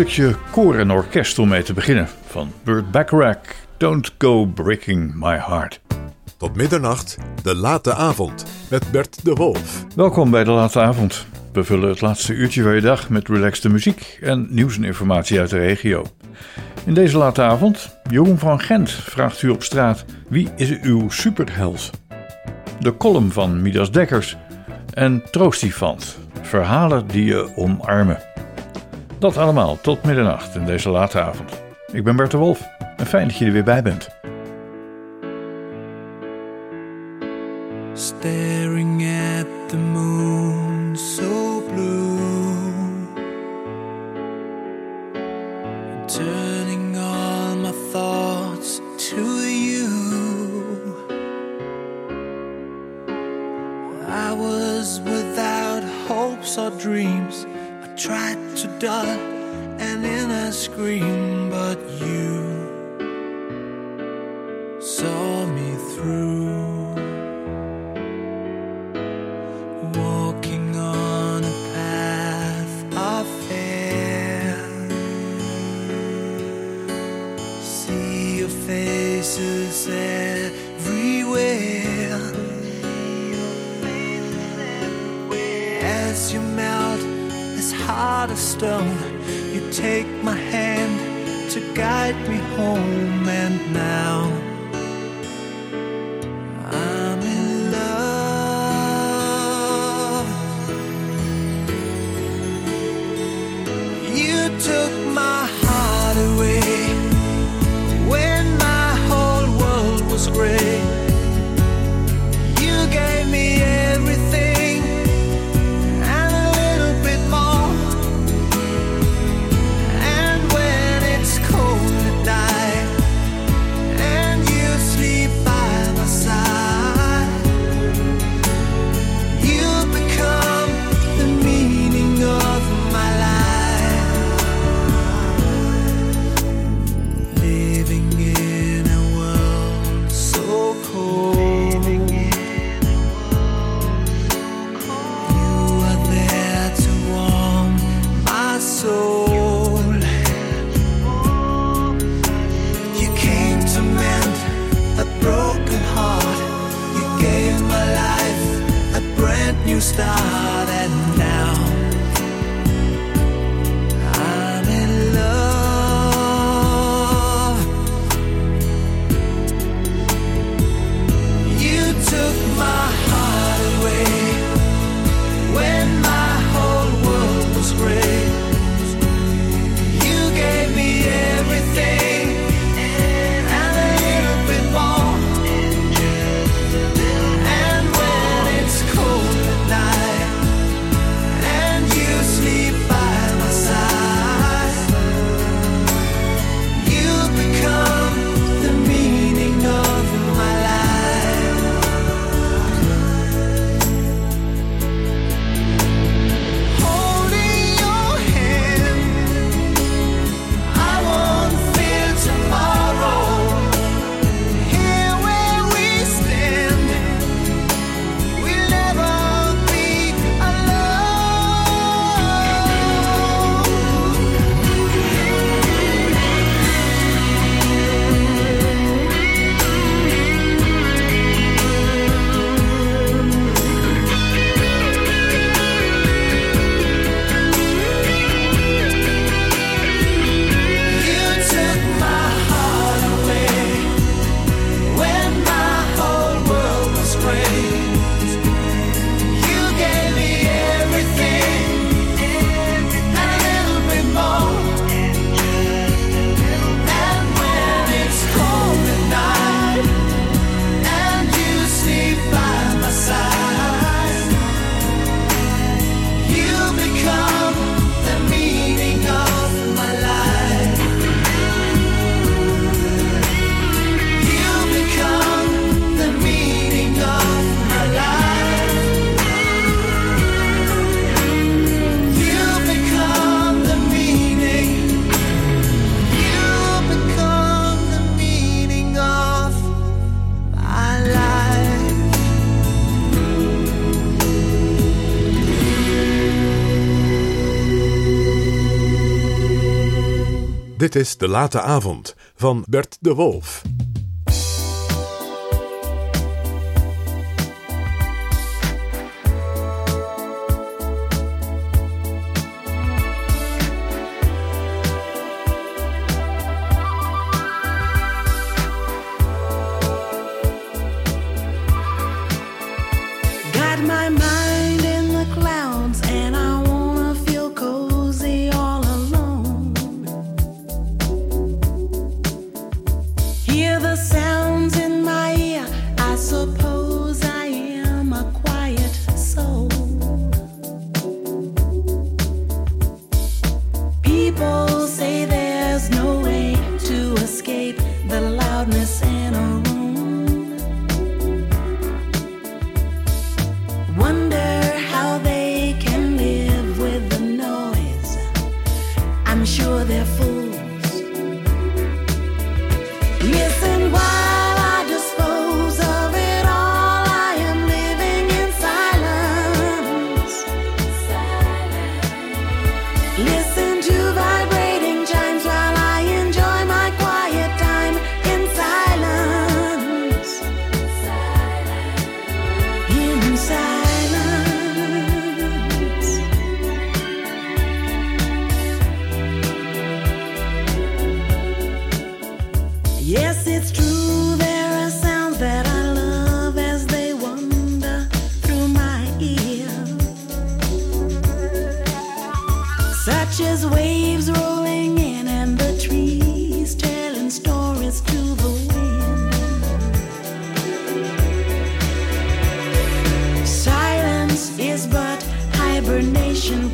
stukje koor en orkest om mee te beginnen. Van Burt Bacharach, Don't Go Breaking My Heart. Tot middernacht, de late avond, met Bert de Wolf. Welkom bij de late avond. We vullen het laatste uurtje van je dag met relaxte muziek en nieuws en informatie uit de regio. In deze late avond, Jeroen van Gent vraagt u op straat: wie is uw superheld? De column van Midas Dekkers en Troostifant, verhalen die je omarmen. Dat allemaal tot middernacht in deze late avond. Ik ben Bert de Wolf en fijn dat je er weer bij bent. Staring at the moon so blue Turning all my thoughts to you I was without hopes or dreams I tried to dull an inner scream, but you saw me through. Walking on a path of fear, see your faces everywhere. As you melt heart of stone. You take my hand to guide me home, and now. Is De Late Avond van Bert de Wolf. nation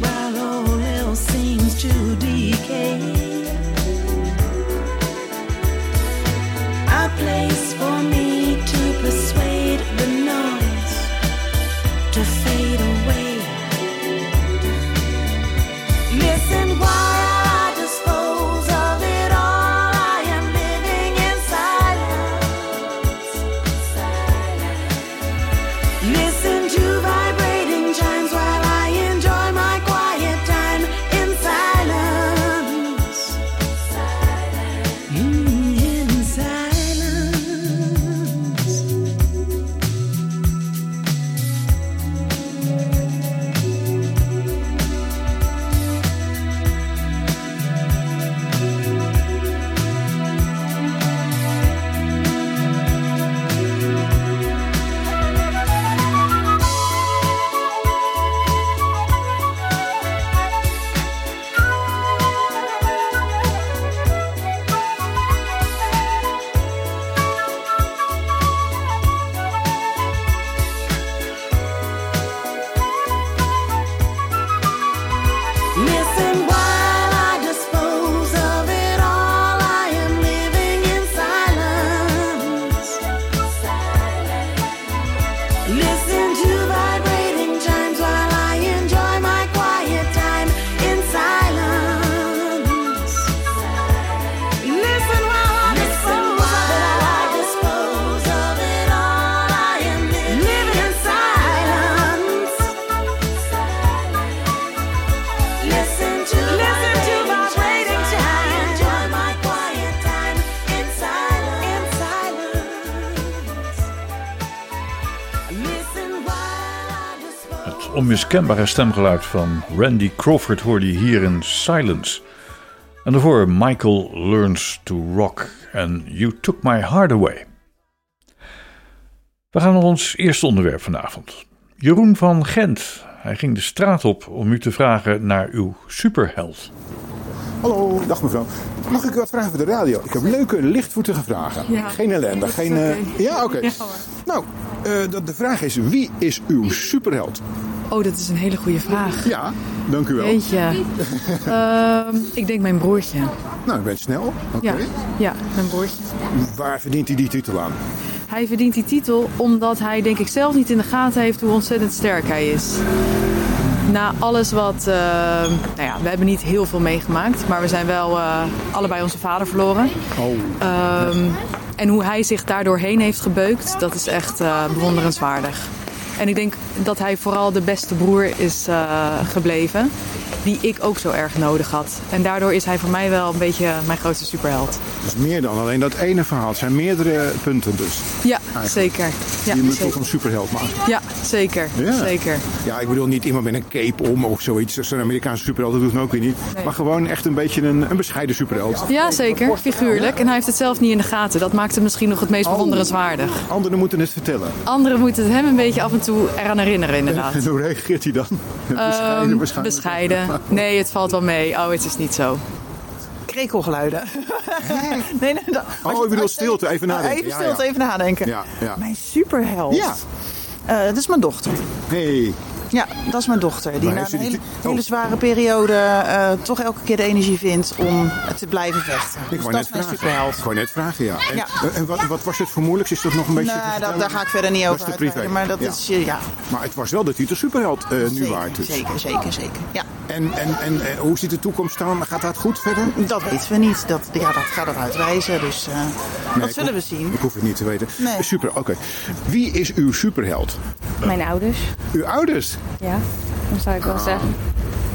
onmiskenbare stemgeluid van Randy Crawford hoorde je hier in Silence. En daarvoor Michael Learns to Rock en You Took My Heart Away. We gaan naar ons eerste onderwerp vanavond. Jeroen van Gent. Hij ging de straat op om u te vragen naar uw superheld. Hallo, dag mevrouw. Mag ik u wat vragen voor de radio? Ik heb leuke, lichtvoetige vragen. Ja. Geen ellende, geen... eh, Ja, oké. Ja, nou, eh, de vraag is, wie is uw superheld? Oh, dat is een hele goede vraag. Ja, dank u wel. Jeetje. Ehm, ik denk mijn broertje. Nou, ik ben snel. Oké. Ja, ja, mijn broertje. Waar verdient hij die titel aan? Hij verdient die titel omdat hij denk ik zelf niet in de gaten heeft hoe ontzettend sterk hij is. Na alles wat... eh, nou ja, we hebben niet heel veel meegemaakt. Maar we zijn wel eh, allebei onze vader verloren. Oh, Ehm, en hoe hij zich daardoorheen heeft gebeukt, dat is echt eh, bewonderenswaardig. En ik denk dat hij vooral de beste broer is eh, gebleven. Die ik ook zo erg nodig had. En daardoor is hij voor mij wel een beetje mijn grootste superheld. Dus meer dan alleen dat ene verhaal. Het zijn meerdere punten dus. Ja, zeker. Ja, die moet toch een superheld maken. Ja, zeker. Ja. zeker. Ja, ik bedoel niet iemand met een cape om of zoiets. Zo'n Amerikaanse superheld, dat doet me ook weer niet. Maar gewoon echt een beetje een, een bescheiden superheld. Ja, zeker. Figuurlijk. En hij heeft het zelf niet in de gaten. Dat maakt hem misschien nog het meest bewonderenswaardig. Anderen moeten het vertellen. Anderen moeten het hem een beetje af en toe eraan herinneren, inderdaad. En hoe reageert hij dan? Bescheiden. bescheiden. Nee, het valt wel mee. Oh, het is niet zo. krekelgeluiden. nee, nee, dat- Oh, ik bedoel stilte, even nadenken. Even stilte, ja. even nadenken. Ja, ja. Mijn superheld. Ja. Eh, dat is mijn dochter. Hey. Ja, dat is mijn dochter. Die Maar na een hele, oh. hele zware periode eh, toch elke keer de energie vindt om te blijven vechten. Ik Dus wou dat net is mijn vragen. superheld. Ik wou net vragen, ja. En, Ja. en wat, wat was het voor moeilijks? Is dat nog een beetje dat, vertellen? daar ga ik verder niet Dat over is de privé. Maar dat Ja. is, eh, ja, Maar het was wel de titel superheld eh, nu zeker, waard. Dus. zeker, zeker, zeker. Ja, En, en, en eh, hoe ziet de toekomst dan? Gaat dat goed verder? dat weten we niet. Dat, ja, dat gaat het uitwijzen. Dus eh, Nee, dat zullen we zien. Ik hoef het niet te weten. Nee. Super, oké. Wie is uw superheld? Mijn ouders, Uw ouders? ja. Dat zou ik wel zeggen.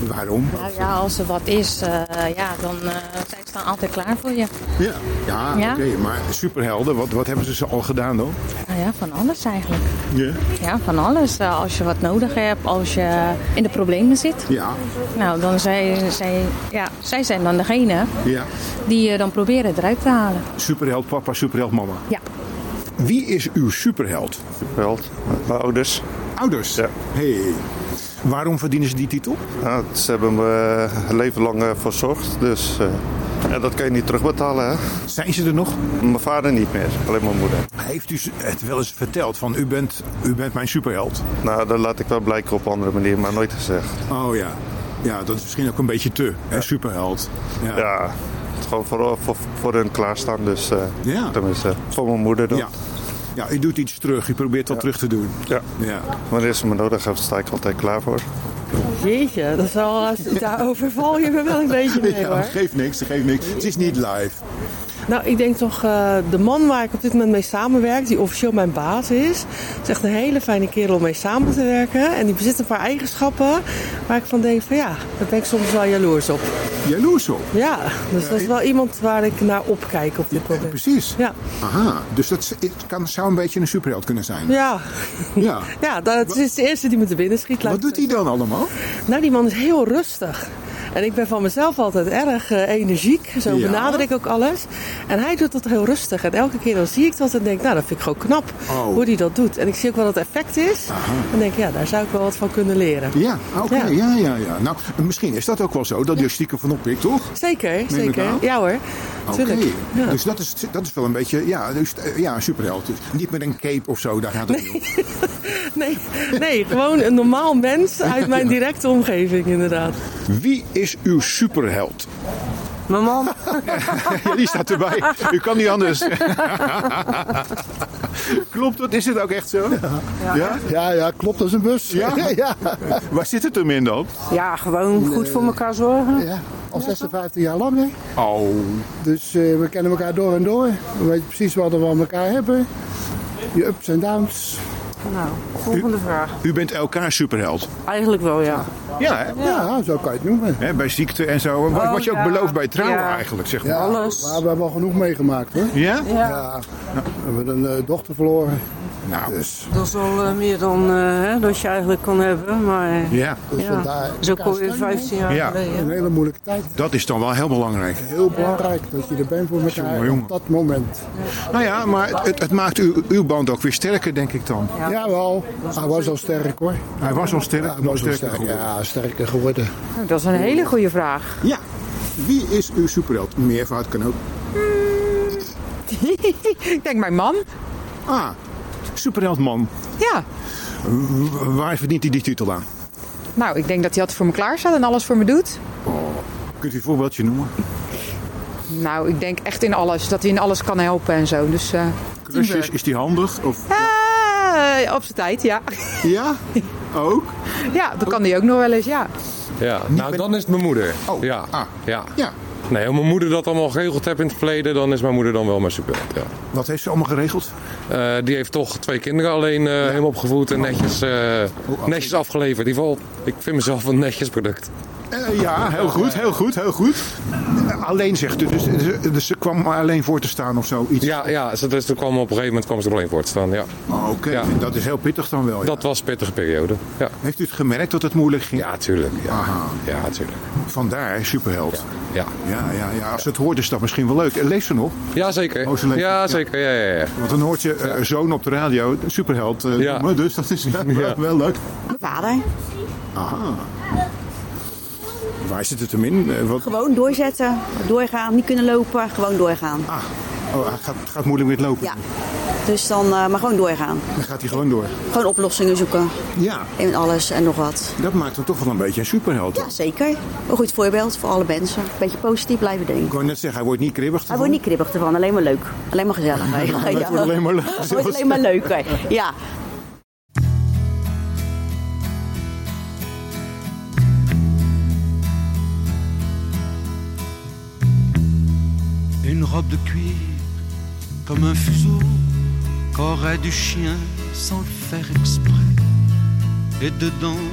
Waarom? Nou ja, als er wat is, eh, ja, dan uh, zij staan altijd klaar voor je. Ja, ja, Ja. oké. Maar superhelden, wat, wat hebben ze ze al gedaan dan? Nou ja, van alles eigenlijk. Ja. Ja, van alles. Eh, als je wat nodig hebt, als je in de problemen zit. Ja, Nou, dan zij, zij, ja, zij zijn dan degene ja. die je dan proberen eruit te halen. Superheld papa, superheld mama. Ja. Wie is uw superheld? Superheld. Mijn ouders. Ouders? Ja. Hey. Waarom verdienen ze die titel? Ja, ze hebben me eh, een leven lang eh, verzorgd. Dus eh, dat kan je niet terugbetalen. Hè? Zijn ze er nog? Mijn vader niet meer, alleen mijn moeder. Heeft u het wel eens verteld van u bent, u bent mijn superheld? Nou, dat laat ik wel blijken op een andere manier, maar nooit gezegd. Oh ja. Ja, dat is misschien ook een beetje te. Hè, superheld. Ja. Ja, gewoon voor, voor, voor hun klaarstaan. Dus Ja. tenminste, voor mijn moeder dan. Ja. Ja, u doet iets terug. U probeert wat terug te doen. Ja. Ja. Wanneer ze me nodig heeft, sta ik altijd klaar voor. Jeetje, dat is wel, daar overval je me wel een beetje mee Ja, hoor. geeft niks, geeft niks. Het is niet live. Nou, ik denk toch eh, de man waar ik op dit moment mee samenwerk, die officieel mijn baas is. is echt een hele fijne kerel om mee samen te werken. En die bezit een paar eigenschappen waar ik van denk van ja, daar ben ik soms wel jaloers op. Jaloers op. Ja, dus dat is wel iemand waar ik naar opkijk op dit moment. Precies. Ja, Aha, dus dat kan, zou een beetje een superheld kunnen zijn. ja. Ja. ja dat is de eerste die me te binnen schiet. Wat doet hij dan allemaal? Nou, die man is heel rustig. En ik ben van mezelf altijd erg eh, energiek. Zo Ja. benader ik ook alles. En hij doet dat heel rustig. En elke keer dan zie ik dat en denk, nou, dat vind ik gewoon knap Oh. hoe hij dat doet. En ik zie ook wel dat het effect is. En denk, ja, daar zou ik wel wat van kunnen leren. Ja, oké. Ja. Ja. Ja, ja, Nou, misschien is dat ook wel zo dat je stiekem van oppikt, toch? Zeker, zeker. Ja hoor, Oké. Ja. Dus dat is, dat is wel een beetje, ja, dus, eh, ja een superheld. Dus niet met een cape of zo, daar gaat het niet om. Nee, nee, gewoon een normaal mens uit mijn directe omgeving inderdaad. Wie is uw superheld? Mijn man. Ja, die staat erbij. U kan niet anders. Klopt dat? Is het ook echt zo? Ja. Ja, ja, klopt, dat is een bus. Ja? ja. Waar zit het hem in dan? Ja, gewoon goed voor elkaar zorgen. ja. Al 56 jaar lang, hè. Oh. Dus eh, we kennen elkaar door en door. We weten precies wat we aan elkaar hebben. Je ups en downs. Nou, volgende vraag. U bent elkaar superheld. Eigenlijk wel, ja. Ja, hè? Ja, zo kan je het noemen. Hè, bij ziekte en zo. Wat, wat je ook ja. belooft bij trouwen Ja. eigenlijk, zeg maar. Ja, Alles. Maar we hebben al genoeg meegemaakt, hoor. Ja? Ja. We hebben een eh, dochter verloren. Nou, Dus, Dat is al meer dan hè, dat je eigenlijk kan hebben. Maar ja. dus Ja. vandaar zo kon je steunen, 15 jaar Ja. geleden. Een hele moeilijke tijd. Dat is dan wel heel belangrijk. Heel belangrijk dat je er bent voor elkaar Jongen, jongen. op dat moment. Nou ja, maar het, het maakt uw, uw band ook weer sterker, denk ik dan. Jawel, hij was al sterk hoor. Hij was al sterk, Hij nog was al sterker sterk, geworden. ja, sterker geworden. Dat is een hele goede vraag. Ja. Wie is uw superheld? Meervoud kan ook. Ik denk mijn man. Ah, superheld man. Ja. W- Waar verdient hij die titel aan? Nou, ik denk dat hij altijd voor me klaar staat en alles voor me doet. Kunt u een voorbeeldje noemen? Nou, ik denk echt in alles. Dat hij in alles kan helpen en zo. Dus eh Klusjes, teamwork. is die handig? Of... Op zijn tijd, ja. Ja? Ook? Ja, dat kan hij ook nog wel eens, ja. Ja, nou dan is het mijn moeder. Oh, Ja. ah. ja. Ja. Nee, als mijn moeder dat allemaal geregeld heeft in het verleden, dan is mijn moeder dan wel mijn superheld. Ja. Wat heeft ze allemaal geregeld? Eh, die heeft toch twee kinderen alleen eh helemaal opgevoed en netjes, eh, netjes afgeleverd. In ieder geval, ik vind mezelf een netjes product. Eh, ja, heel goed, heel goed, heel goed. Alleen zegt u, dus, dus, dus ze kwam maar alleen voor te staan of zoiets. Ja, ja ze- dus kwam op een gegeven moment kwam ze er alleen voor te staan. Ja. Oké, en dat is heel pittig dan wel. Ja. Dat was een pittige periode. Ja, Heeft u het gemerkt dat het moeilijk ging? ja tuurlijk. Ja, Aha. ja tuurlijk. Vandaar, superheld. Ja, Ja, ja, ja. Als ze het hoort is dat misschien wel leuk. En leest ze nog? ja zeker. Oh, ze leeft- Ja, ja. zeker. Ja, ja, ja. Want dan hoort je eh, zoon op de radio, superheld, eh, Ja. dus dat is wel leuk. Mijn vader. Aha. Waar zit het hem in? Eh, wat? Gewoon doorzetten, doorgaan, niet kunnen lopen, gewoon doorgaan. Ah, oh, het gaat, gaat moeilijk met lopen. Ja. Dus dan, eh, maar gewoon doorgaan. Dan gaat hij gewoon door. Gewoon oplossingen zoeken. Ja, In alles en nog wat. dat maakt hem toch wel een beetje een superheld. Ja, zeker. Een goed voorbeeld voor alle mensen. Een beetje positief blijven denken. Ik wou net zeggen, hij wordt niet kribbig. Hij wordt niet kribbig ervan, alleen maar leuk. Alleen maar gezellig. hè. het wordt alleen maar leuk. Alleen maar leuk. hè. Ja. Une robe de cuir comme un fuseau qu'aurait du chien sans le faire exprès. Et dedans,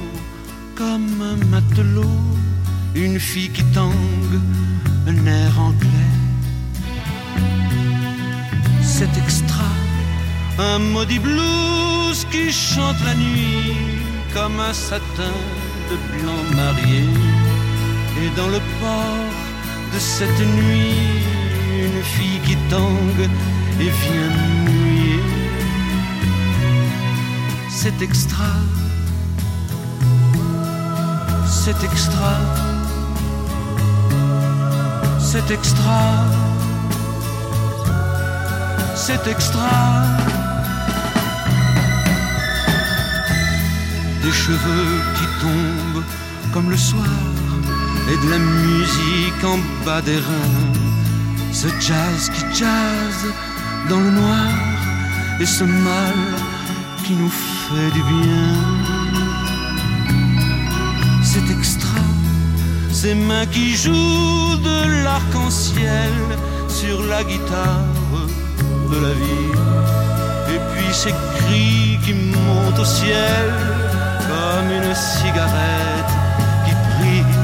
comme un matelot, une fille qui tangue, un air anglais. C'est extra, un maudit blues qui chante la nuit comme un satin de blanc marié. Et dans le port de cette nuit, une fille qui tangue et vient mouiller. C'est extra, c'est extra, c'est extra, c'est extra. Des cheveux qui tombent comme le soir et de la musique en bas des reins. Ce jazz qui jazz dans le noir et ce mal qui nous fait du bien. C'est extra, ces mains qui jouent de l'arc-en-ciel sur la guitare de la vie. Et puis ces cris qui montent au ciel comme une cigarette qui brille.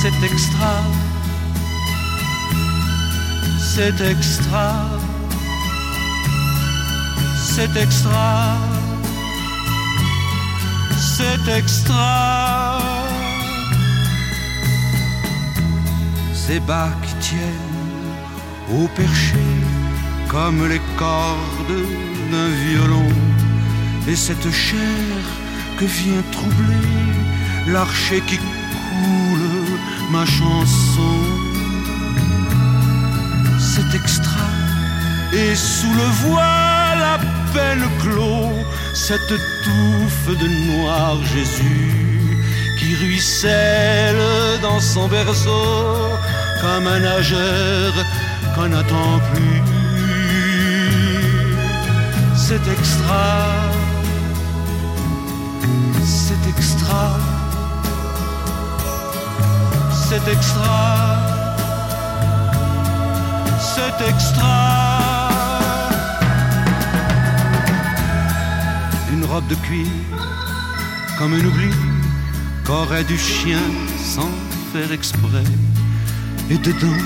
C'est extra, c'est extra, c'est extra, c'est extra. Ces bas qui tiennent au perché comme les cordes d'un violon et cette chair que vient troubler l'archer qui coule ma chanson. C'est extra et sous le voile à peine clos cette touffe de noir Jésus qui ruisselle dans son berceau comme un nageur qu'on n'attend plus. C'est extra, c'est extra, c'est extra, c'est extra. Une robe de cuir comme un oubli qu'aurait du chien sans faire exprès. Et dedans,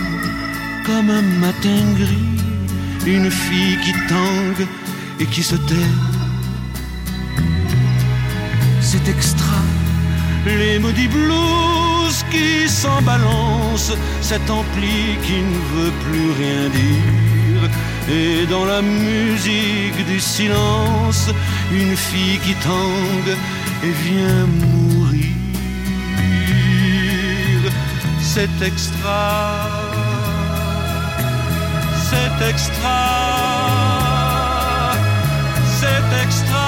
comme un matin gris, une fille qui tangue et qui se tait. C'est extra, les maudits blues qui s'en cet ampli qui ne veut plus rien dire. Et dans la musique du silence, une fille qui tangue et vient mourir. C'est extra, c'est extra, c'est extra,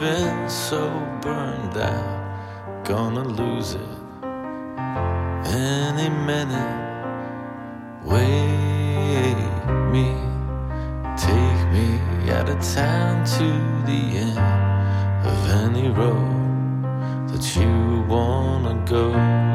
been so burned out. Gonna lose it any minute. Wake me, take me out of town to the end of any road that you wanna go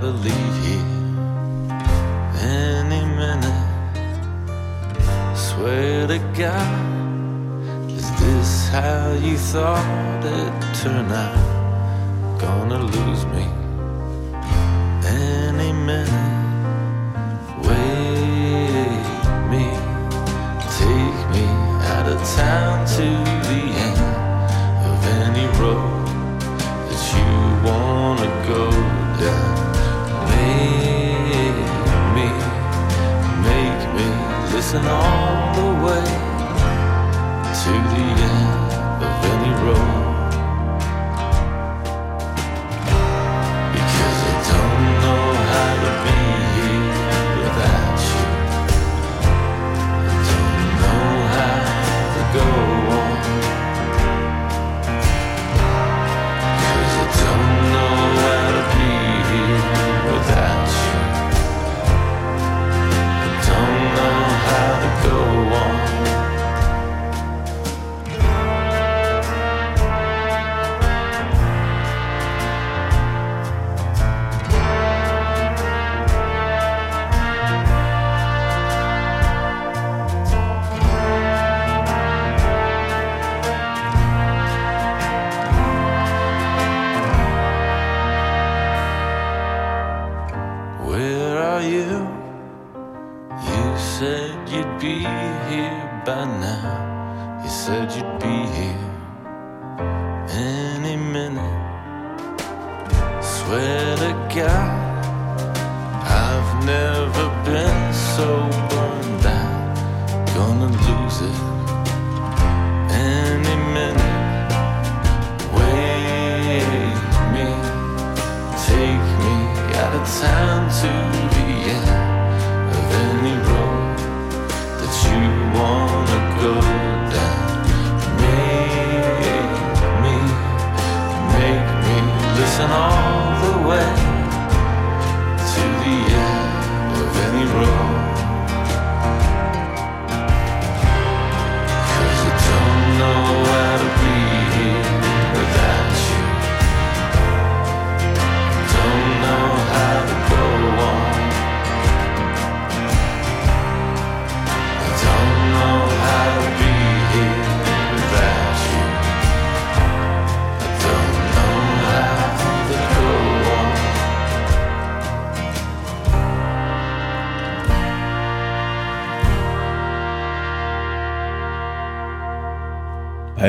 gotta leave here any minute. Swear to God, is this how you thought it'd turn out? Gonna lose me any minute. Wait me, take me out of town listen all the way to the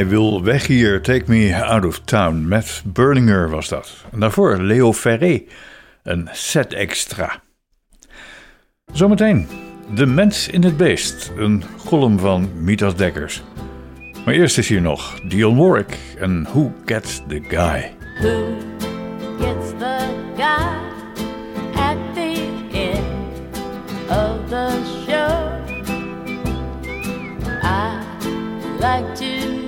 Hij wil weg hier, Take Me Out of Town. Met Burninger was dat. En daarvoor Leo Ferré, een set extra. Zometeen, De Mens in het Beest, een column van Mitas Dekkers. Maar eerst is hier nog Dionne Warwick en Who Gets the Guy. Gets the guy at the end of the show? I like to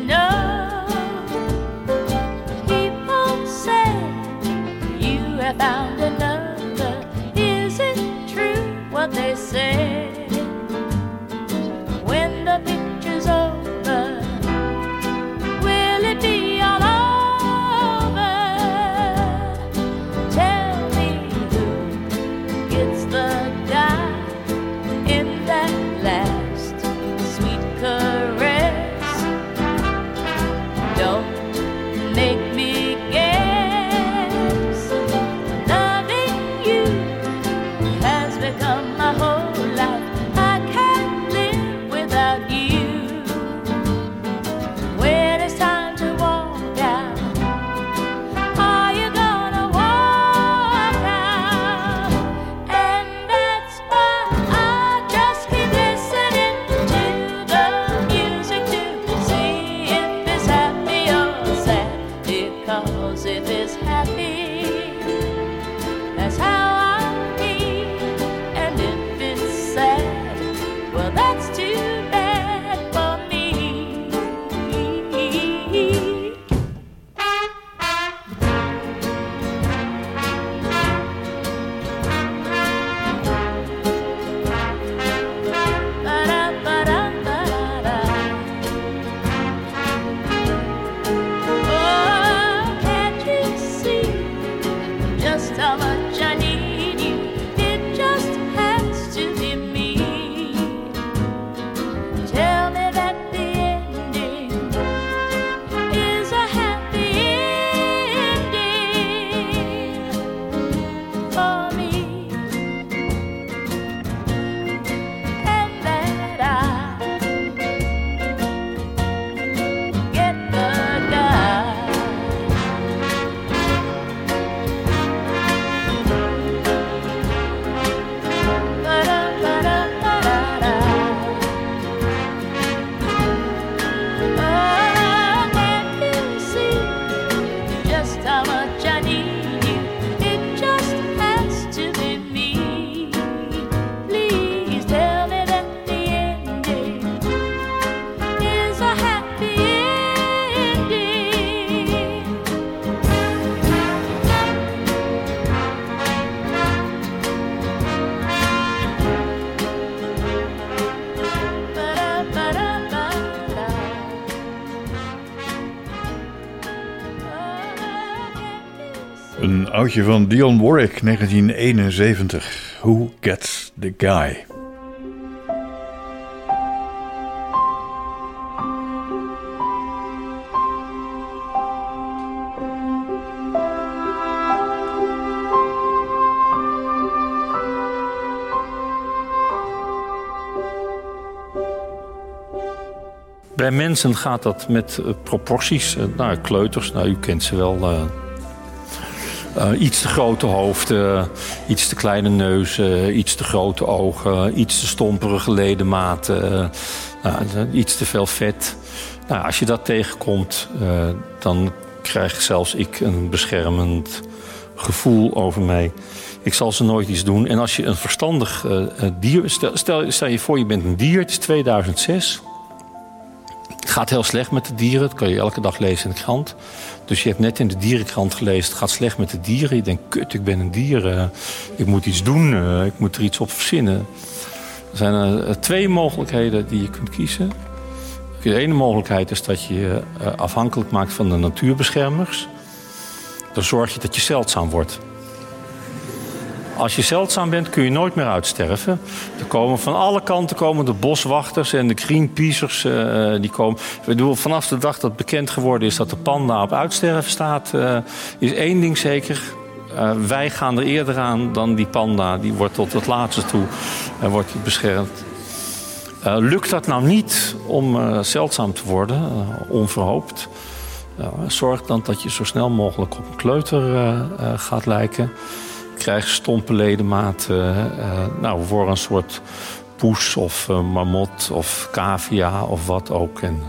they say? Een oudje van Dion Warwick, 1971. Who Gets the Guy? Bij mensen gaat dat met eh, proporties. Nou, kleuters, nou, u kent ze wel. eh, eh, iets te grote hoofden, iets te kleine neuzen, iets te grote ogen, iets te stomperige ledematen, eh, iets te veel vet. Nou, als je dat tegenkomt, eh, dan krijg zelfs ik een beschermend gevoel over mij. Ik zal ze nooit iets doen. En als je een verstandig dier... Stel, stel, stel je voor, je bent een dier, het is 2006... Gaat heel slecht met de dieren. Dat kan je elke dag lezen in de krant. Dus je hebt net in de dierenkrant gelezen... het gaat slecht met de dieren. Je denkt, kut, ik ben een dier. eh, ik moet iets doen. eh, ik moet er iets op verzinnen. Er zijn eh, twee mogelijkheden die je kunt kiezen. De ene mogelijkheid is dat je je afhankelijk maakt van de natuurbeschermers. Dan zorg je dat je zeldzaam wordt. Als je zeldzaam bent, kun je nooit meer uitsterven. Er komen van alle kanten komen de boswachters en de Greenpeacers. eh, die komen. Ik bedoel, vanaf de dag dat bekend geworden is dat de panda op uitsterven staat, eh, is één ding zeker. Eh, wij gaan er eerder aan dan die panda. Die wordt tot het laatste toe wordt beschermd. Eh, lukt dat nou niet om eh, zeldzaam te worden, eh, onverhoopt? eh, zorg dan dat je zo snel mogelijk op een kleuter eh, eh, gaat lijken krijg stompe ledematen. eh, nou, voor een soort poes of eh, marmot of cavia of wat ook. En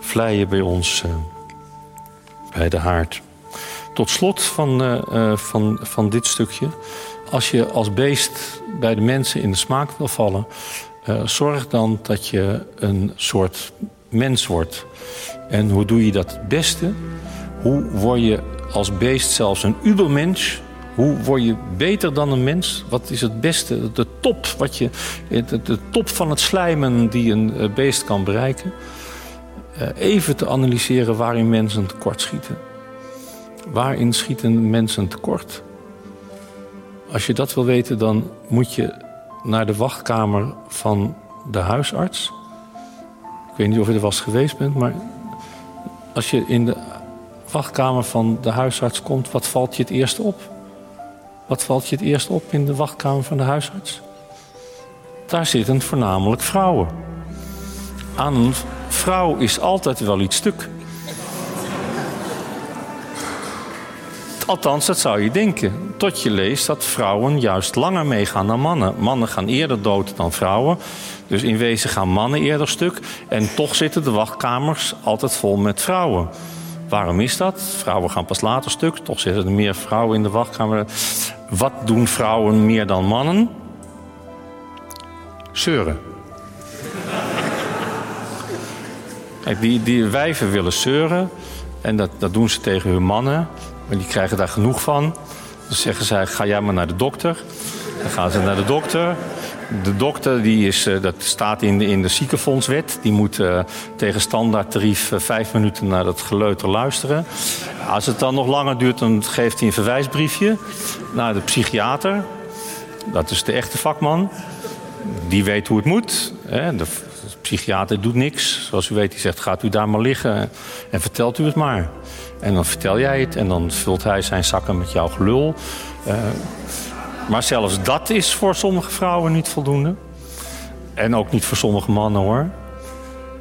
vleien bij ons eh, bij de haard. Tot slot van, van, van dit stukje. Als je als beest bij de mensen in de smaak wil vallen... zorg dan dat je een soort mens wordt. En hoe doe je dat het beste? Hoe word je als beest zelfs een ubermensch? Hoe word je beter dan een mens? Wat is het beste, de top, wat je, de, top van het slijmen die een eh, beest kan bereiken? Eh, even te analyseren waarin mensen tekort schieten. Waarin schieten mensen tekort? Als je dat wil weten, dan moet je naar de wachtkamer van de huisarts. Ik weet niet of je er eens geweest bent, maar als je in de wachtkamer van de huisarts komt, wat valt je het eerste op? Wat valt je het eerst op in de wachtkamer van de huisarts? Daar zitten voornamelijk vrouwen. Aan een vrouw is altijd wel iets stuk. Althans, dat zou je denken. Tot je leest dat vrouwen juist langer meegaan dan mannen. Mannen gaan eerder dood dan vrouwen. Dus in wezen gaan mannen eerder stuk. En toch zitten de wachtkamers altijd vol met vrouwen. Waarom is dat? Vrouwen gaan pas later stuk. Toch zitten er meer vrouwen in de wachtkamer. Wat doen vrouwen meer dan mannen? Zeuren. Kijk, die, die wijven willen zeuren. En dat, dat doen ze tegen hun mannen. Maar die krijgen daar genoeg van. Dan zeggen zij, ga jij maar naar de dokter. Dan gaan ze naar de dokter. De dokter, die is, eh, dat staat in de, in de ziekenfondswet. Die moet eh, tegen standaardtarief eh, vijf minuten naar dat geleuter luisteren. Als het dan nog langer duurt, dan geeft hij een verwijsbriefje naar de psychiater. Dat is de echte vakman. Die weet hoe het moet. De psychiater doet niks. Zoals u weet, die zegt, gaat u daar maar liggen en vertelt u het maar. En dan vertel jij het en dan vult hij zijn zakken met jouw gelul. Eh, maar zelfs dat is voor sommige vrouwen niet voldoende. En ook niet voor sommige mannen hoor.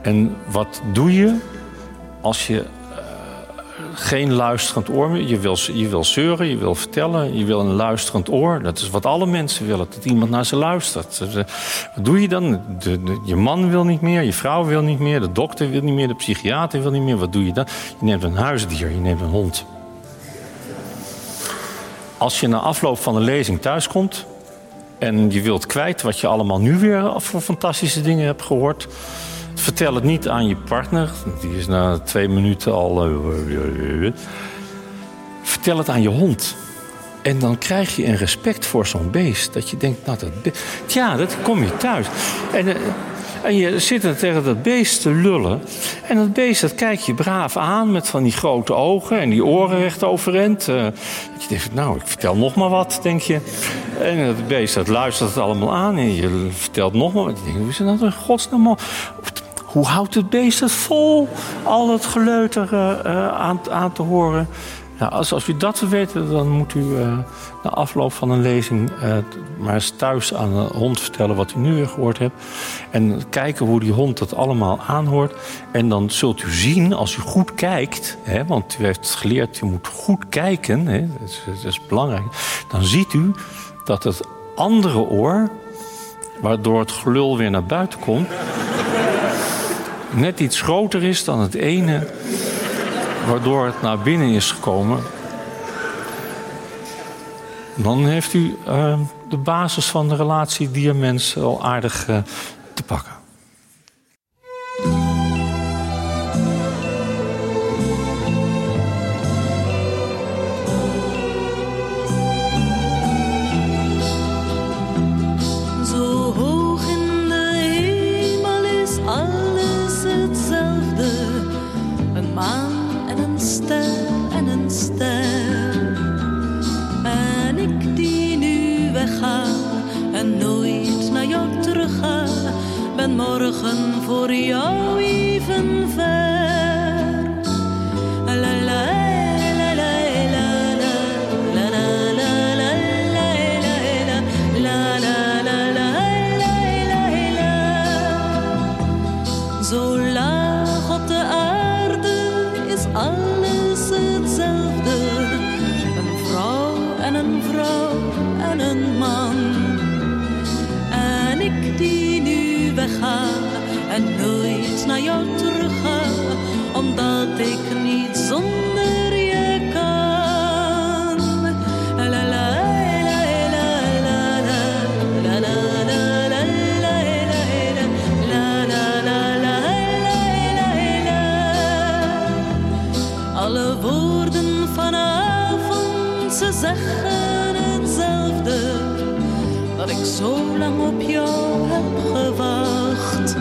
En wat doe je als je geen luisterend oor meer... Je wil, je wil zeuren, je wil vertellen, je wil een luisterend oor. Dat is wat alle mensen willen, dat iemand naar ze luistert. Eh, Wat doe je dan? De, de- je man wil niet meer, je vrouw wil niet meer... de dokter wil niet meer, de psychiater wil niet meer. Wat doe je dan? Je neemt een huisdier, je neemt een hond. Als je na afloop van een lezing thuiskomt en je wilt kwijt wat je allemaal nu weer voor fantastische dingen hebt gehoord, vertel het niet aan je partner. Die is na twee minuten al. eh, vertel het aan je hond. En dan krijg je een respect voor zo'n beest. Dat je denkt, nou, dat be- Tja, dat kom je thuis. En, eh, En je zit er tegen dat beest te lullen. En dat beest dat kijkt je braaf aan met van die grote ogen en die oren recht overeind. Dat je denkt, nou, ik vertel nog maar wat, denk je. En dat beest dat luistert het allemaal aan en je vertelt nog maar wat. Je denkt, hoe is het nou godsnaam? Hoe houdt het beest het vol? Al het geleuter eh, aan, aan te horen. Nou, als, als u dat weten, dan moet u eh, na afloop van een lezing maar eens thuis aan de hond vertellen wat u nu weer gehoord hebt. En kijken hoe die hond dat allemaal aanhoort. En dan zult u zien, als u goed kijkt, hè, want u heeft geleerd, u moet goed kijken, hè, dat is belangrijk. Dan ziet u dat het andere oor, waardoor het gelul weer naar buiten komt, net iets groter is dan het ene waardoor het naar binnen is gekomen. Dan heeft u eh, de basis van de relatie dier-mens al aardig eh, te pakken. Ze zeggen hetzelfde. Dat ik zo lang op jou heb gewacht.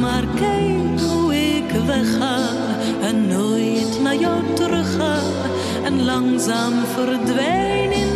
Maar kijk hoe ik wegga en nooit naar jou terugga. En langzaam verdwijn in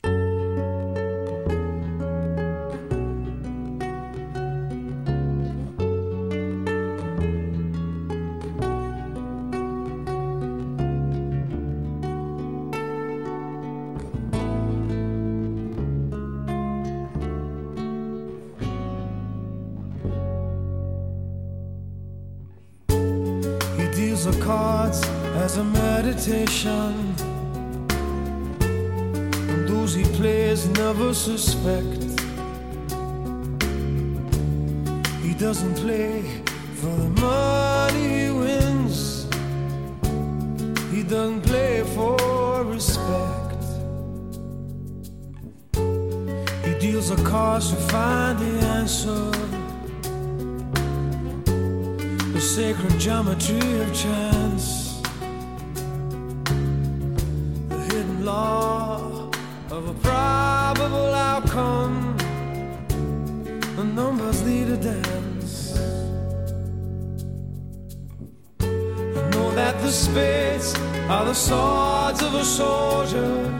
The spades are the swords of a soldier.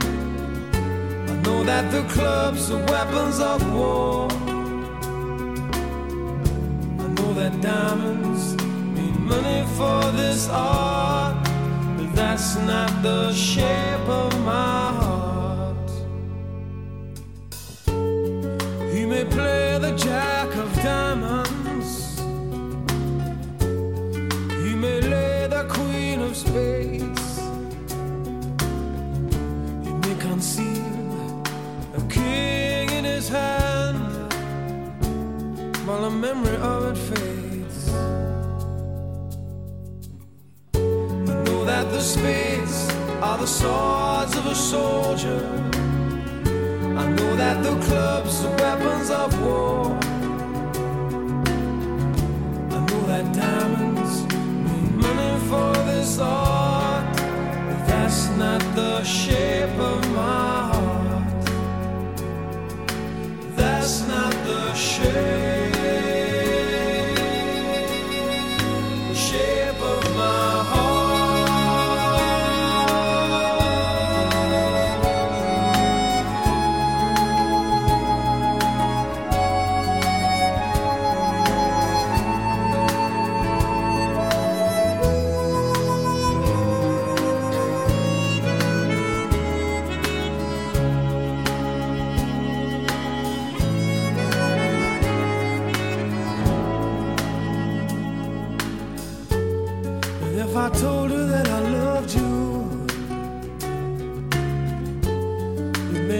I know that the clubs are weapons of war. I know that diamonds mean money for this art, but that's not the shape of my heart. He may play the jack of diamonds, memory of it fades. I know that the spades are the swords of a soldier. I know that the clubs are weapons of war.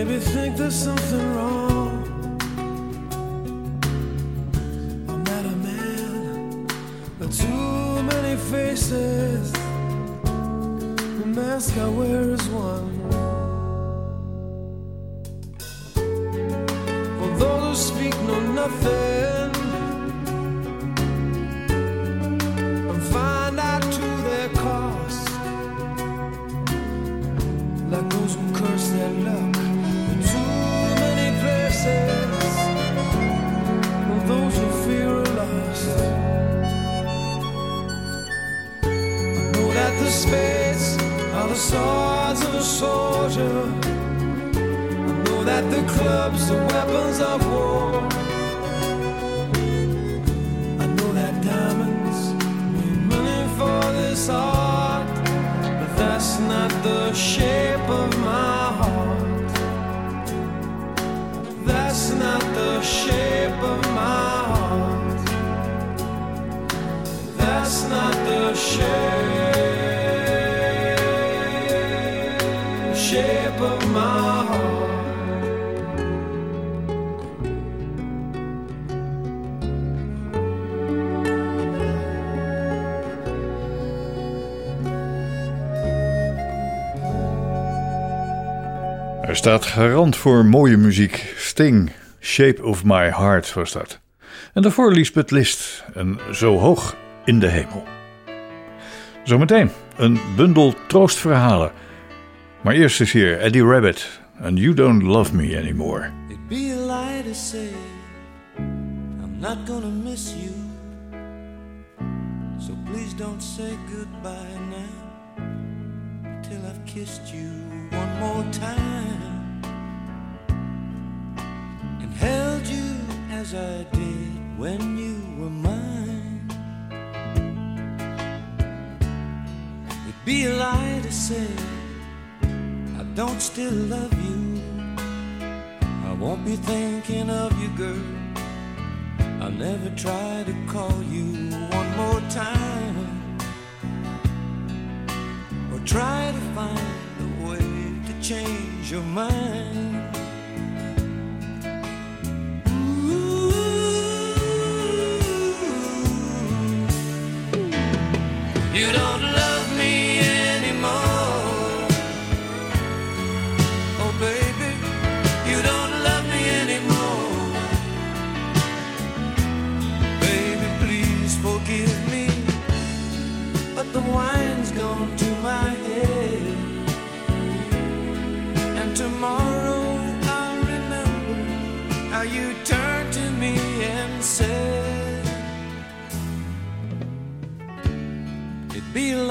Maybe think there's something wrong. Staat garant voor mooie muziek. Sting, Shape of My Heart was dat. En daarvoor Lisbeth List, en Zo hoog in de hemel. Zometeen een bundel troostverhalen. Maar eerst is hier Eddie Rabbit en You Don't Love Me Anymore. Be to say I'm not miss you. So please don't say goodbye now till I've kissed you one more time as I did when you were mine. It'd be a lie to say I don't still love you. I won't be thinking of you, girl. I'll never try to call you one more time or try to find a way to change your mind. You don't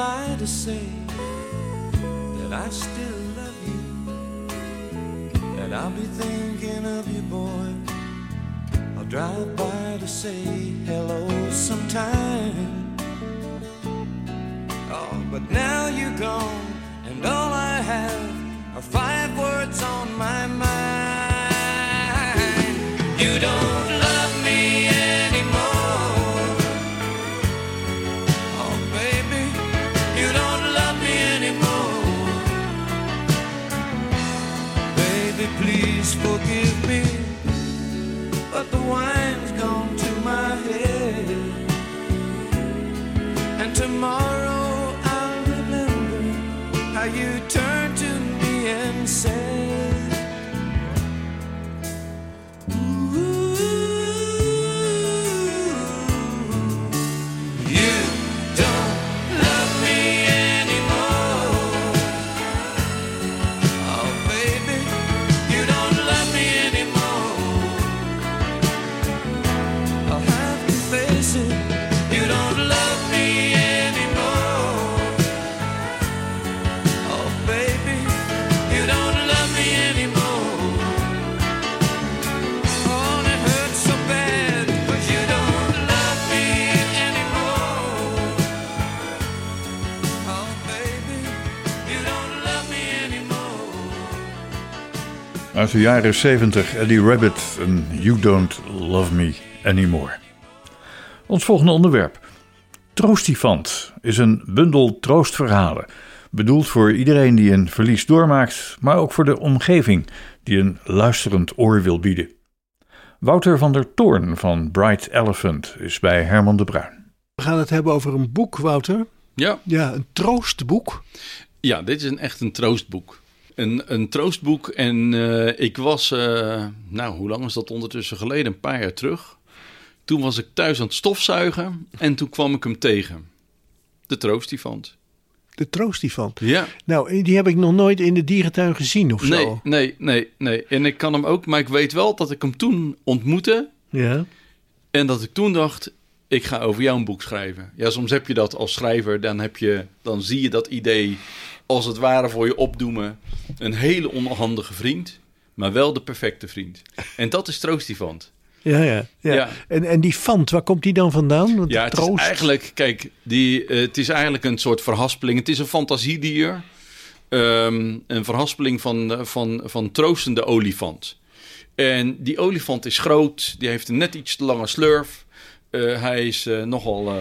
lie to say that I still love you. That I'll be thinking of you, boy. I'll drive by to say hello sometime. Oh, but now you're gone, and all I have are five words on my mind. Please forgive me. But the wine's gone to my head. And tomorrow I'll remember how you turned Uit de jaren 70, Eddie Rabbit en You Don't Love Me Anymore. Ons volgende onderwerp. Troostifant is een bundel troostverhalen. Bedoeld voor iedereen die een verlies doormaakt, maar ook voor de omgeving die een luisterend oor wil bieden. Wouter van der Toorn van Bright Elephant is bij Herman de Bruin. We gaan het hebben over een boek, Wouter. Ja. Ja, een troostboek. Ja, dit is een, echt een troostboek. Een, een troostboek en eh, ik was, eh, nou hoe lang is dat ondertussen geleden? Een paar jaar terug. Toen was ik thuis aan het stofzuigen en toen kwam ik hem tegen. De troostifant. De troostifant. Ja. Nou, die heb ik nog nooit in de dierentuin gezien of Nee, zo. nee, nee, nee. En ik kan hem ook, maar ik weet wel dat ik hem toen ontmoette. Ja. En dat ik toen dacht, ik ga over jou een boek schrijven. Ja, soms heb je dat als schrijver, dan, heb je, dan zie je dat idee als het ware voor je opdoemen. Een hele onhandige vriend, maar wel de perfecte vriend. En dat is Troostifant. Ja, ja. ja. Ja. En, en die fant, waar komt die dan vandaan? Want Ja, het is troost. eigenlijk, kijk, die, eh, het is eigenlijk een soort verhaspeling. Het is een fantasiedier. Ehm, een verhaspeling van, eh, van, van troostende olifant. En die olifant is groot, die heeft een net iets te lange slurf. Eh, hij is eh, nogal, eh,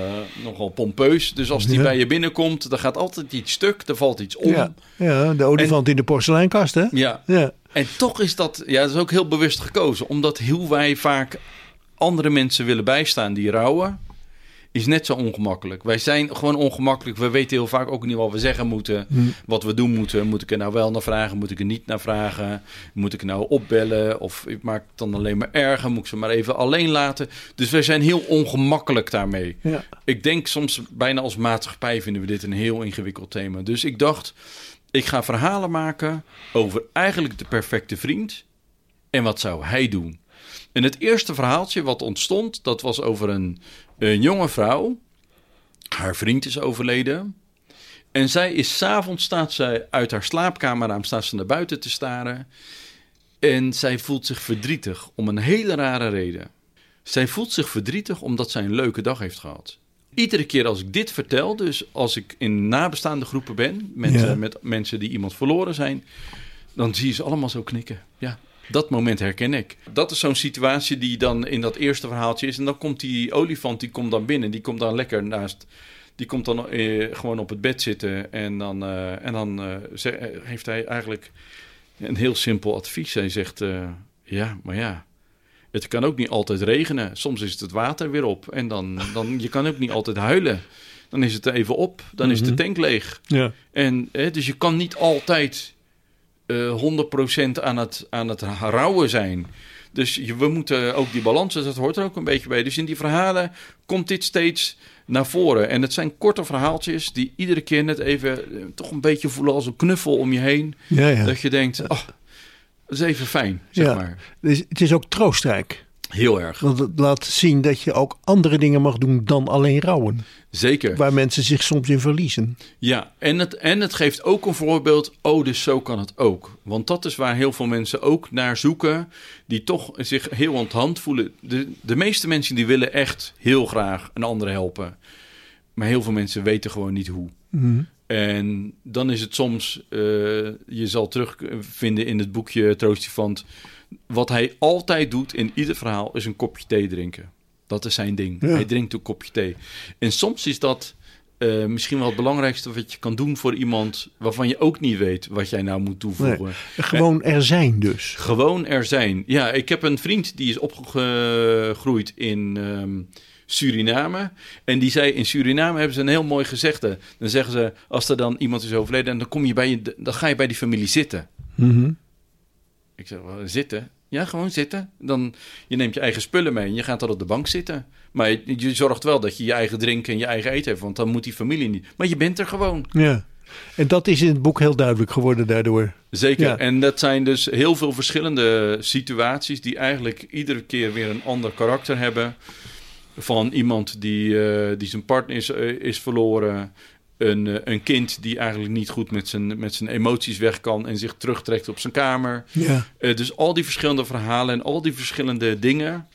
nogal pompeus. Dus als die Ja. bij je binnenkomt, dan gaat altijd iets stuk, er valt iets om. Ja, ja, de olifant in de porseleinkast, hè? Ja. Ja. En toch is dat, ja, dat is ook heel bewust gekozen. Omdat heel wij vaak andere mensen willen bijstaan die rouwen, is net zo ongemakkelijk. Wij zijn gewoon ongemakkelijk. We weten heel vaak ook niet wat we zeggen moeten, Hm. wat we doen moeten. Moet ik er nou wel naar vragen? Moet ik er niet naar vragen? Moet ik er nou opbellen? Of ik maak het dan alleen maar erger? Moet ik ze maar even alleen laten? Dus wij zijn heel ongemakkelijk daarmee. Ja. Ik denk soms bijna als maatschappij vinden we dit een heel ingewikkeld thema. Dus ik dacht, ik ga verhalen maken over eigenlijk de perfecte vriend. En wat zou hij doen? En het eerste verhaaltje wat ontstond, dat was over een, een jonge vrouw. Haar vriend is overleden. En zij is s'avonds, staat zij uit haar slaapkamerraam, staat ze naar buiten te staren. En zij voelt zich verdrietig om een hele rare reden. Zij voelt zich verdrietig omdat zij een leuke dag heeft gehad. Iedere keer als ik dit vertel, dus als ik in nabestaande groepen ben, Ja. eh, met mensen die iemand verloren zijn, dan zie je ze allemaal zo knikken. Ja, dat moment herken ik. Dat is zo'n situatie die dan in dat eerste verhaaltje is. En dan komt die olifant, die komt dan binnen, die komt dan lekker naast. Die komt dan eh, gewoon op het bed zitten en dan, eh, en dan eh, heeft hij eigenlijk een heel simpel advies. Hij zegt, ja, maar ja, het kan ook niet altijd regenen. Soms is het het water weer op en dan, dan je kan ook niet altijd huilen. Dan is het even op, dan is de Mhm. tank leeg. Ja. En hè, dus je kan niet altijd eh 100% aan het, aan het rouwen zijn. Dus je, we moeten ook die balans, dus dat hoort er ook een beetje bij. Dus in die verhalen komt dit steeds naar voren. En het zijn korte verhaaltjes die iedere keer net even eh, toch een beetje voelen als een knuffel om je heen. Ja, ja. Dat je denkt, oh, dat is even fijn, zeg ja. maar. Dus het is ook troostrijk. Heel erg. Want het laat zien dat je ook andere dingen mag doen dan alleen rouwen. Zeker. Waar mensen zich soms in verliezen. Ja, en het, en het geeft ook een voorbeeld. Oh, dus zo kan het ook. Want dat is waar heel veel mensen ook naar zoeken. Die toch zich heel aan het hand voelen. De, de meeste mensen die willen echt heel graag een ander helpen. Maar heel veel mensen weten gewoon niet hoe. Mhm. En dan is het soms, eh, je zal terugvinden in het boekje Troostifant. Wat hij altijd doet in ieder verhaal is een kopje thee drinken. Dat is zijn ding. Ja. Hij drinkt een kopje thee. En soms is dat eh, misschien wel het belangrijkste wat je kan doen voor iemand waarvan je ook niet weet wat jij nou moet toevoegen. Nee, gewoon er zijn dus. Gewoon er zijn. Ja, ik heb een vriend die is opgegroeid in ehm, Suriname. En die zei, in Suriname hebben ze een heel mooi gezegde. Dan zeggen ze, als er dan iemand is overleden... dan, kom je bij je, dan ga je bij die familie zitten. Mhm. Ik zeg, wel, zitten? Ja, gewoon zitten. Dan, je neemt je eigen spullen mee en je gaat dan op de bank zitten. Maar je, je zorgt wel dat je je eigen drinken en je eigen eten hebt, want dan moet die familie niet. Maar je bent er gewoon. Ja. En dat is in het boek heel duidelijk geworden daardoor. Zeker. Ja. En dat zijn dus heel veel verschillende situaties die eigenlijk iedere keer weer een ander karakter hebben. Van iemand die, eh, die zijn partner is, eh, is verloren. Een, eh, een kind die eigenlijk niet goed met zijn, met zijn emoties weg kan en zich terugtrekt op zijn kamer. Ja. Eh, dus al die verschillende verhalen en al die verschillende dingen.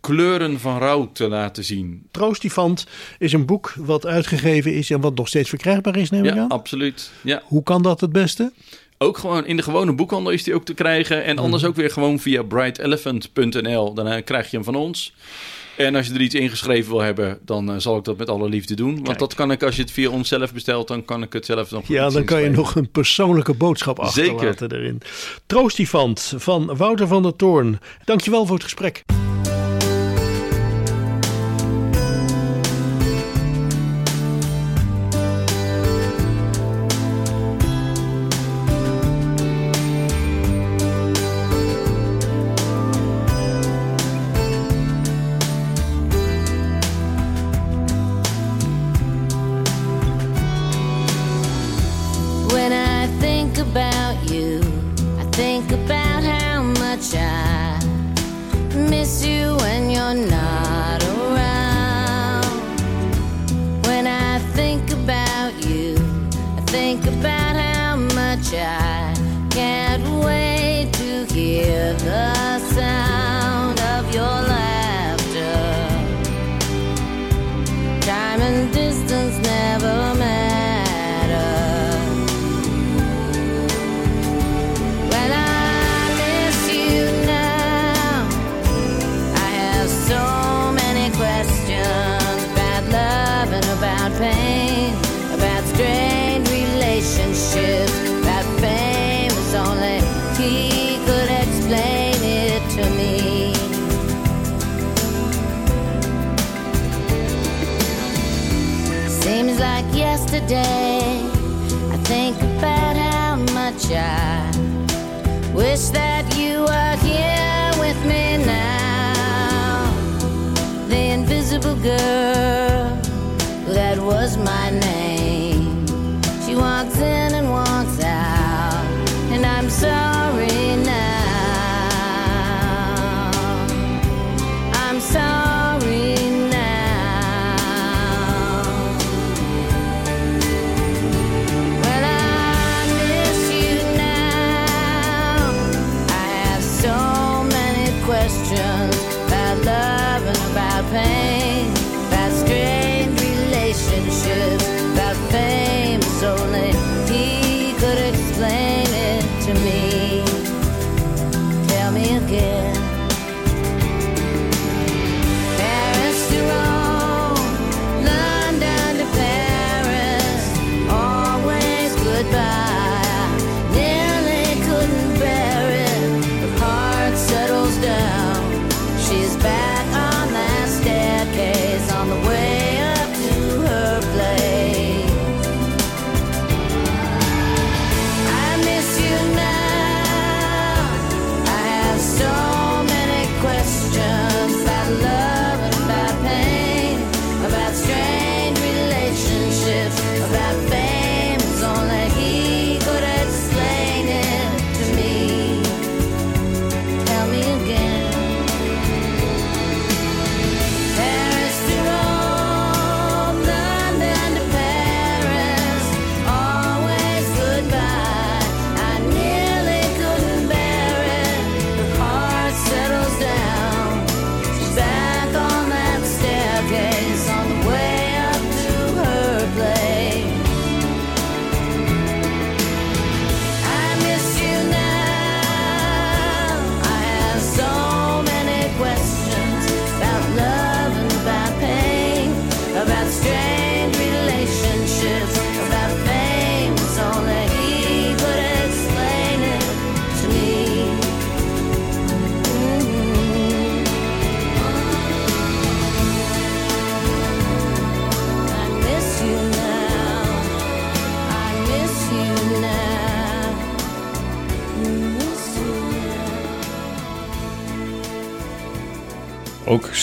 Kleuren van rouw te laten zien. Troostifant is een boek wat uitgegeven is en wat nog steeds verkrijgbaar is, neem ik Ja, aan. absoluut. Ja. Hoe kan dat het beste? Ook gewoon in de gewone boekhandel is die ook te krijgen. En anders ook weer gewoon via brightelephant.nl. Dan eh, krijg je hem van ons. En als je er iets ingeschreven wil hebben, dan eh, zal ik dat met alle liefde doen. Want Kijk. dat kan ik, als je het via ons zelf bestelt, dan kan ik het zelf nog Ja, dan kan je nog een persoonlijke boodschap Zeker. achterlaten erin. Troostifant van Wouter van der Toorn. Dankjewel voor het gesprek.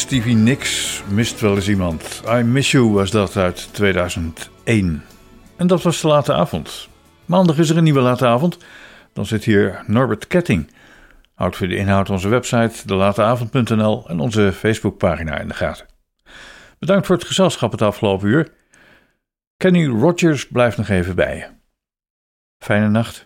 Stevie Nicks mist wel eens iemand. I Miss You was dat uit 2001. En dat was de late avond. Maandag is er een nieuwe late avond. Dan zit hier Norbert Ketting. Houd voor de inhoud onze website delateavond.nl en onze Facebookpagina in de gaten. Bedankt voor het gezelschap het afgelopen uur. Kenny Rogers blijft nog even bij je. Fijne nacht.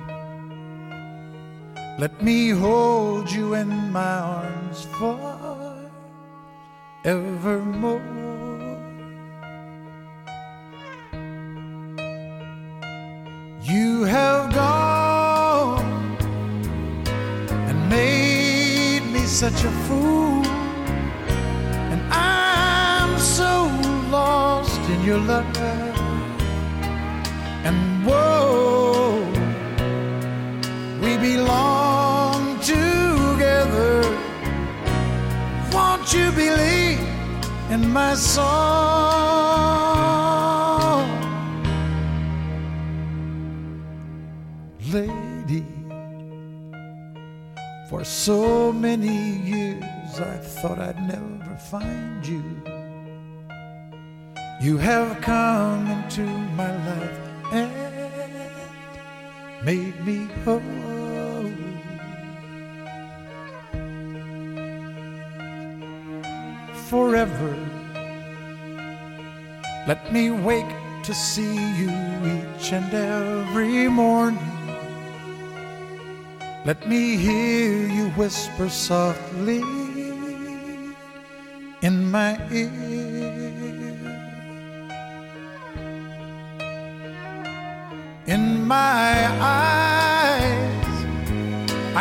Let me hold you in my arms forevermore. You have gone and made me such a fool, and I'm so lost in your love. And whoa, we belong believe in my song? lady. For so many years I thought I'd never find you. You have come into my life let me wake to see you each and every morning. Let me hear you whisper softly in my ear. In my eyes,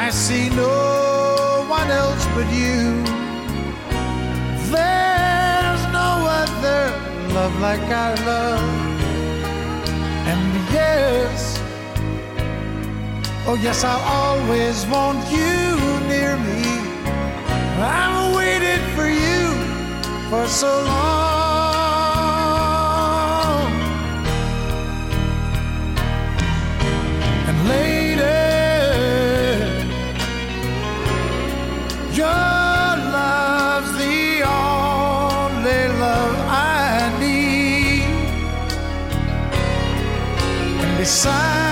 I see no one else but you. Like our love. And yes, Oh, yes, I'll always want you near me. I've waited for you for so long. And